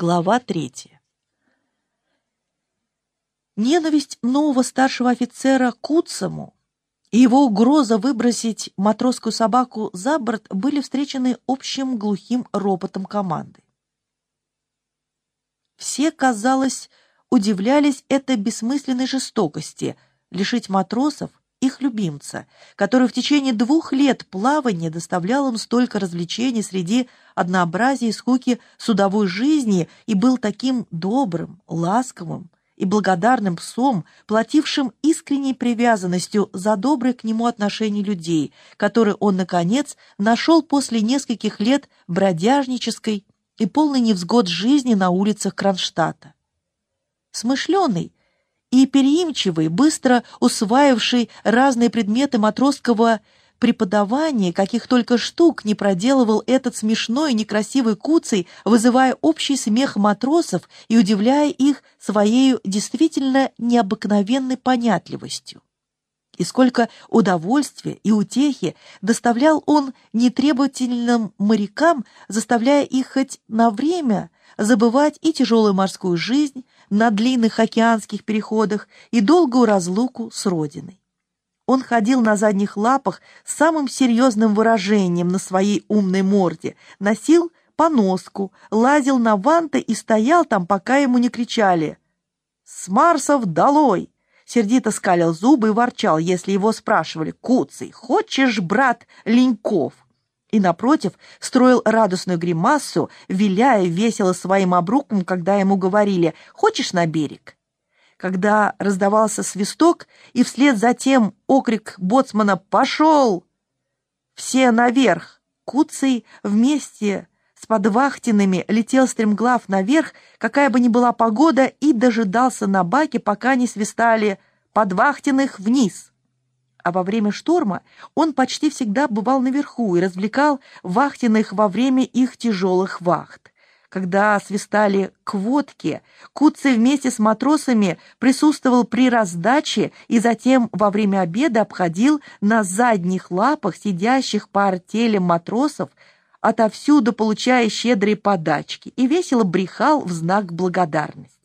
Глава третья. Ненависть нового старшего офицера к Куцему и его угроза выбросить матросскую собаку за борт были встречены общим глухим ропотом команды. Все, казалось, удивлялись этой бессмысленной жестокости лишить матросов их любимца, который в течение двух лет плавания доставлял им столько развлечений среди однообразия и скуки судовой жизни и был таким добрым, ласковым и благодарным псом, платившим искренней привязанностью за доброе к нему отношение людей, которые он, наконец, нашел после нескольких лет бродяжнической и полной невзгод жизни на улицах Кронштадта. Смышленый, и переимчивый, быстро усваивший разные предметы матросского преподавания, каких только штук не проделывал этот смешной некрасивый куцей, вызывая общий смех матросов и удивляя их своей действительно необыкновенной понятливостью. И сколько удовольствия и утехи доставлял он нетребовательным морякам, заставляя их хоть на время забывать и тяжелую морскую жизнь, на длинных океанских переходах и долгую разлуку с родиной. Он ходил на задних лапах с самым серьезным выражением на своей умной морде, носил поноску, лазил на ванты и стоял там, пока ему не кричали «С Марсов долой!» Сердито скалил зубы и ворчал, если его спрашивали «Куцый, хочешь, брат, Леньков?» И, напротив, строил радостную гримасу, виляя весело своим обруком, когда ему говорили «Хочешь на берег?». Когда раздавался свисток, и вслед за тем окрик боцмана «Пошел!» Все наверх. Куцый вместе с подвахтенными летел стремглав наверх, какая бы ни была погода, и дожидался на баке, пока не свистали «Подвахтенных вниз!» А во время шторма он почти всегда бывал наверху и развлекал вахтенных во время их тяжелых вахт. Когда свистали к водке, Куцый вместе с матросами присутствовал при раздаче и затем во время обеда обходил на задних лапах сидящих по артелям матросов, отовсюду получая щедрые подачки, и весело брехал в знак благодарности.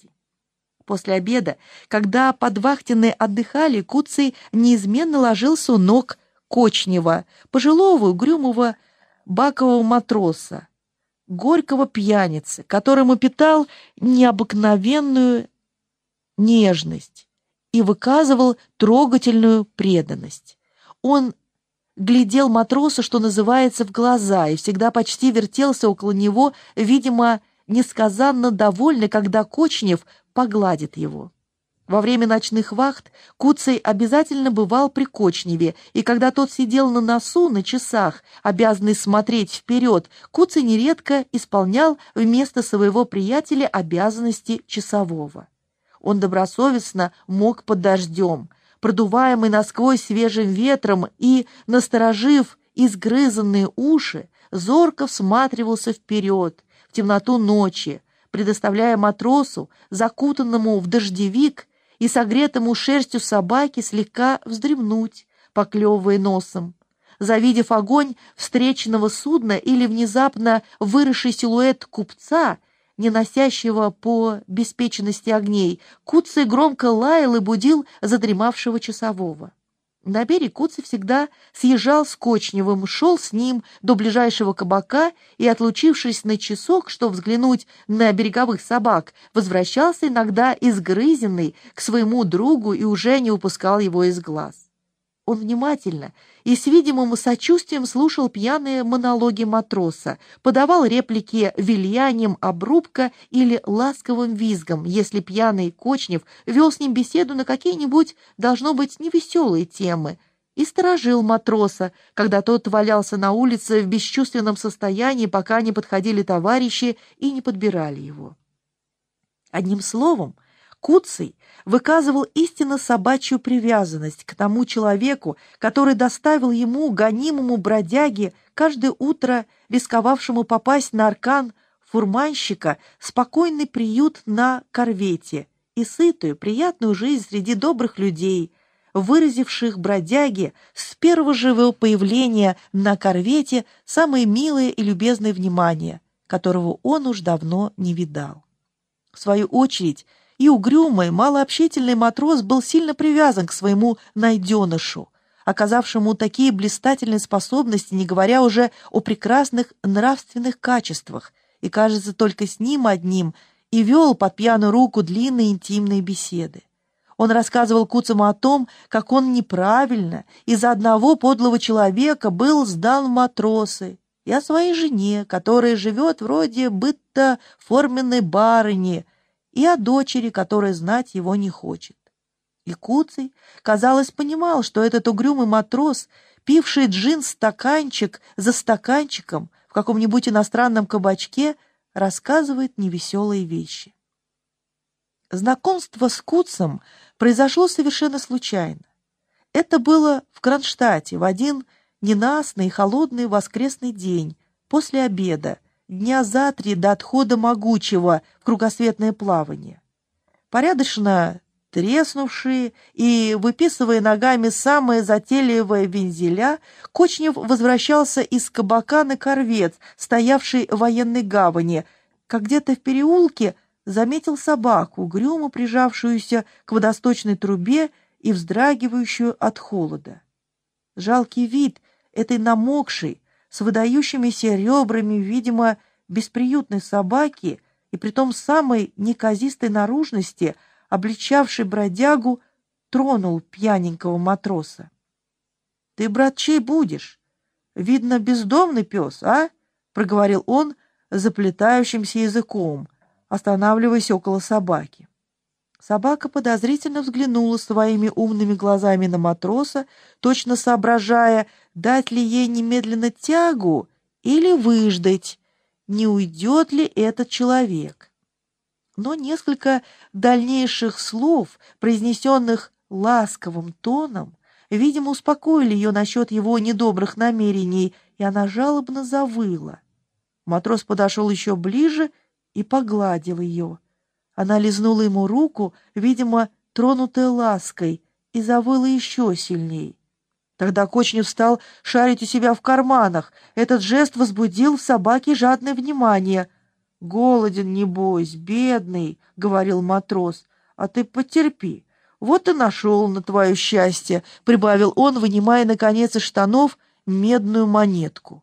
После обеда, когда подвахтенные отдыхали, Куцый неизменно ложился у ног Кочнева, пожилого угрюмого бакового матроса, горького пьяницы, которому питал необыкновенную нежность и выказывал трогательную преданность. Он глядел матроса, что называется, в глаза, и всегда почти вертелся около него, видимо, несказанно довольный, когда Кочнев погладит его. Во время ночных вахт Куцей обязательно бывал при Кочневе, и когда тот сидел на носу, на часах, обязанный смотреть вперед, Куцей нередко исполнял вместо своего приятеля обязанности часового. Он добросовестно мог под дождем, продуваемый насквозь свежим ветром и, насторожив изгрызанные уши, зорко всматривался вперед, в темноту ночи, предоставляя матросу, закутанному в дождевик и согретому шерстью собаки, слегка вздремнуть, поклевывая носом. Завидев огонь встречного судна или внезапно выросший силуэт купца, не носящего по беспечности огней, Куцый громко лаял и будил задремавшего часового. На берег Куцый всегда съезжал с Кочневым, шел с ним до ближайшего кабака и, отлучившись на часок, что взглянуть на береговых собак, возвращался иногда изгрызенный к своему другу и уже не упускал его из глаз. Он внимательно и с видимым сочувствием слушал пьяные монологи матроса, подавал реплики вильянием обрубка или ласковым визгом, если пьяный Кочнев вел с ним беседу на какие-нибудь, должно быть, невеселые темы, и сторожил матроса, когда тот валялся на улице в бесчувственном состоянии, пока не подходили товарищи и не подбирали его. Одним словом, Куций выказывал истинно собачью привязанность к тому человеку, который доставил ему, гонимому бродяге, каждое утро рисковавшему попасть на аркан фурманщика, спокойный приют на корвете и сытую, приятную жизнь среди добрых людей, выразивших бродяге с первого же его появления на корвете самое милое и любезное внимание, которого он уж давно не видал. В свою очередь, и угрюмый, малообщительный матрос был сильно привязан к своему найденышу, оказавшему такие блистательные способности, не говоря уже о прекрасных нравственных качествах, и, кажется, только с ним одним и вел под пьяную руку длинные интимные беседы. Он рассказывал Куцему о том, как он неправильно из-за одного подлого человека был сдан в матросы, и о своей жене, которая живет вроде быта форменной барыни, и о дочери, которая знать его не хочет. И Куций, казалось, понимал, что этот угрюмый матрос, пивший джин-стаканчик за стаканчиком в каком-нибудь иностранном кабачке, рассказывает невеселые вещи. Знакомство с Куцем произошло совершенно случайно. Это было в Кронштадте в один ненастный холодный воскресный день после обеда, дня за три до отхода могучего в кругосветное плавание. Порядочно треснувшие и выписывая ногами самые затейливые вензеля, Кочнев возвращался из кабака на корвет, стоявший в военной гавани, как где-то в переулке заметил собаку, угрюмо прижавшуюся к водосточной трубе и вздрагивающую от холода. Жалкий вид этой намокшей, с выдающимися ребрами, видимо, бесприютной собаки и притом самой неказистой наружности, обличавшей бродягу, тронул пьяненького матроса. — Ты, брат, чей будешь? Видно, бездомный пес, а? — проговорил он заплетающимся языком, останавливаясь около собаки. Собака подозрительно взглянула своими умными глазами на матроса, точно соображая, дать ли ей немедленно тягу или выждать, не уйдет ли этот человек. Но несколько дальнейших слов, произнесенных ласковым тоном, видимо, успокоили ее насчет его недобрых намерений, и она жалобно завыла. Матрос подошел еще ближе и погладил ее. Она лизнула ему руку, видимо, тронутая лаской, и завыла еще сильней. Тогда Кочнев стал шарить у себя в карманах. Этот жест возбудил в собаке жадное внимание. «Голоден, небось, бедный», — говорил матрос, — «а ты потерпи. Вот и нашел на твое счастье», — прибавил он, вынимая, наконец, из штанов медную монетку.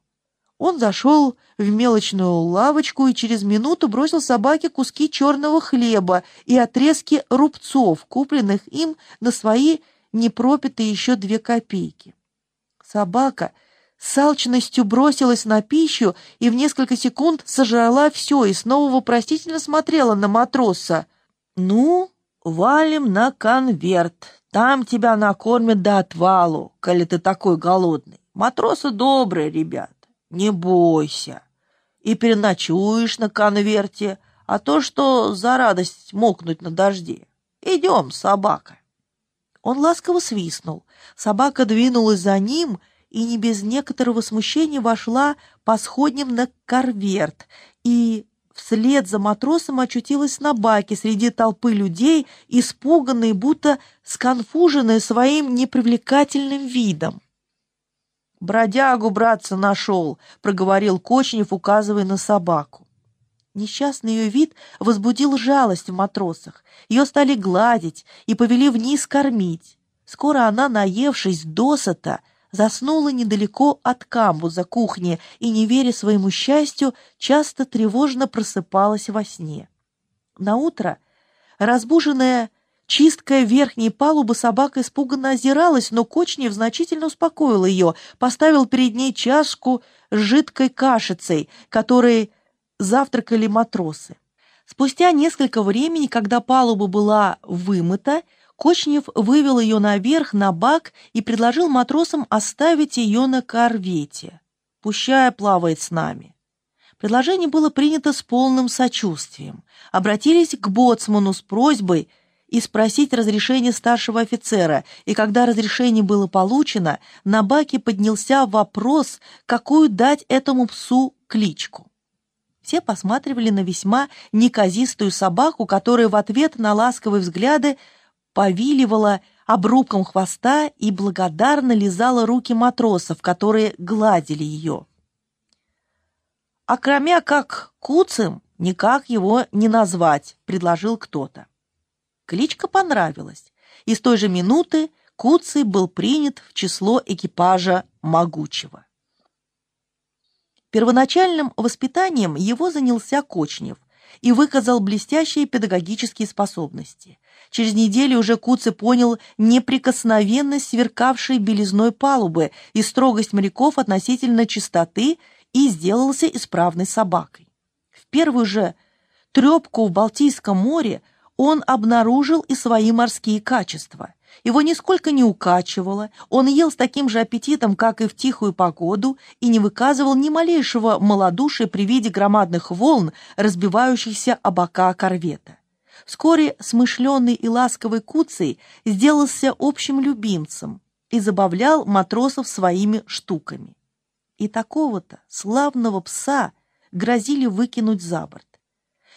Он зашел в мелочную лавочку и через минуту бросил собаке куски черного хлеба и отрезки рубцов, купленных им на свои непропитые еще две копейки. Собака с алчностью бросилась на пищу и в несколько секунд сожрала все и снова вопросительно смотрела на матроса. «Ну, валим на конверт, там тебя накормят до отвалу, коли ты такой голодный. Матросы добрые ребят не бойся. И переночуешь на конверте, а то, что за радость мокнуть на дожде. Идем, собака. Он ласково свистнул. Собака двинулась за ним и не без некоторого смущения вошла по сходням на корверт и вслед за матросом очутилась на баке среди толпы людей, испуганной, будто сконфуженной своим непривлекательным видом. «Бродягу, братца, нашел», — проговорил Кочнев, указывая на собаку. Несчастный ее вид возбудил жалость в матросах. Ее стали гладить и повели вниз кормить. Скоро она, наевшись досыта, заснула недалеко от камбуза кухни и, не веря своему счастью, часто тревожно просыпалась во сне. Наутро, разбуженная Чисткая верхней палубы собака испуганно озиралась, но Кочнев значительно успокоил ее, поставил перед ней чашку с жидкой кашицей, которой завтракали матросы. Спустя несколько времени, когда палуба была вымыта, Кочнев вывел ее наверх на бак и предложил матросам оставить ее на корвете. Пущая плавает с нами. Предложение было принято с полным сочувствием. Обратились к боцману с просьбой – и спросить разрешение старшего офицера, и когда разрешение было получено, на баке поднялся вопрос, какую дать этому псу кличку. Все посматривали на весьма неказистую собаку, которая в ответ на ласковые взгляды повиливала обрубком хвоста и благодарно лизала руки матросов, которые гладили ее. А кроме как куцем, «Никак его не назвать», — предложил кто-то. Кличка понравилась, и с той же минуты Куций был принят в число экипажа Могучего. Первоначальным воспитанием его занялся Кочнев и выказал блестящие педагогические способности. Через неделю уже Куцый понял неприкосновенность сверкавшей белизной палубы и строгость моряков относительно чистоты и сделался исправной собакой. В первую же трепку в Балтийском море он обнаружил и свои морские качества. Его нисколько не укачивало, он ел с таким же аппетитом, как и в тихую погоду, и не выказывал ни малейшего малодушия при виде громадных волн, разбивающихся о бока корвета. Вскоре смышленый и ласковый Куций сделался общим любимцем и забавлял матросов своими штуками. И такого-то славного пса грозили выкинуть за борт.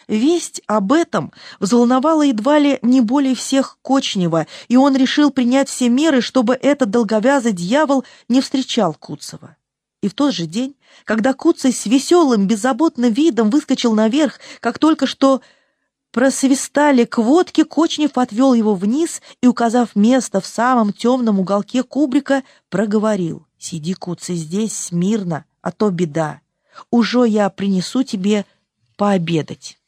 Весть об этом взволновала едва ли не более всех Кочнева, и он решил принять все меры, чтобы этот долговязый дьявол не встречал Куцева. И в тот же день, когда Куцый с веселым, беззаботным видом выскочил наверх, как только что просвистали к водке, Кочнев отвел его вниз и, указав место в самом темном уголке кубрика, проговорил. «Сиди, Куцый, здесь смирно, а то беда. Уже я принесу тебе пообедать».